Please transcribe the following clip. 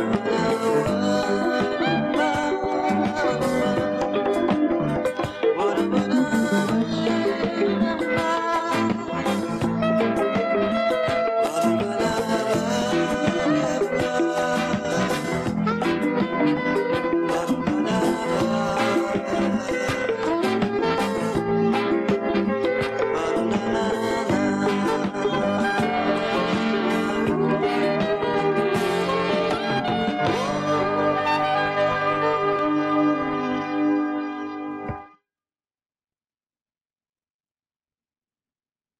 you.